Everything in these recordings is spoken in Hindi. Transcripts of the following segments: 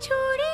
ছুরি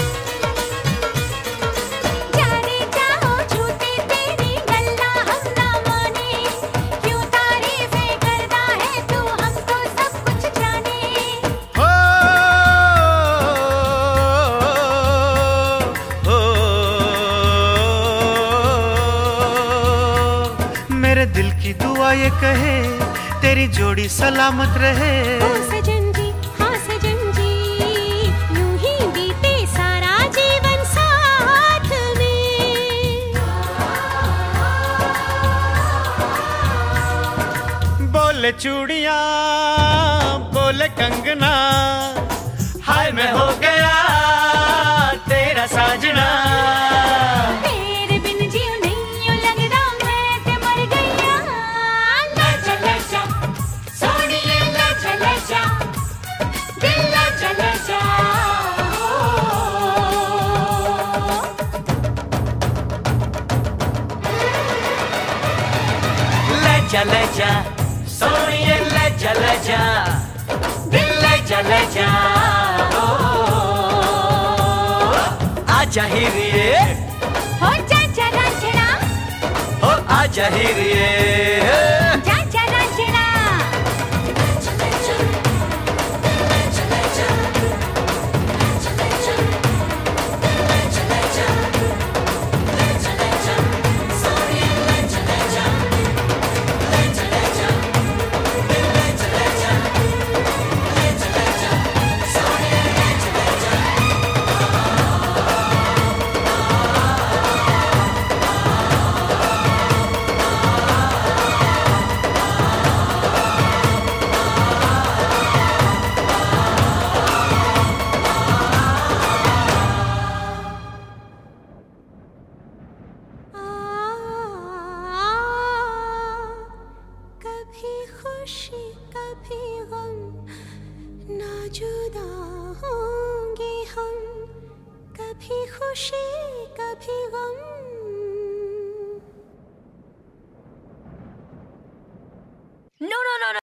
मेरे दिल की दुआ ये कहे तेरी जोड़ी सलामत रहे। ओ सजन जी हाँ सजन जी यूँ ही बीते सारा जीवन साथ में। बोले चूड़िया बोले कंगना हाय मैं हो जा ले जा सोनिए ले जा जा दिल ले जा जा ओ, आजा ही हो जा रांझणा आजा ही कभी खुशी कभी गम। No no no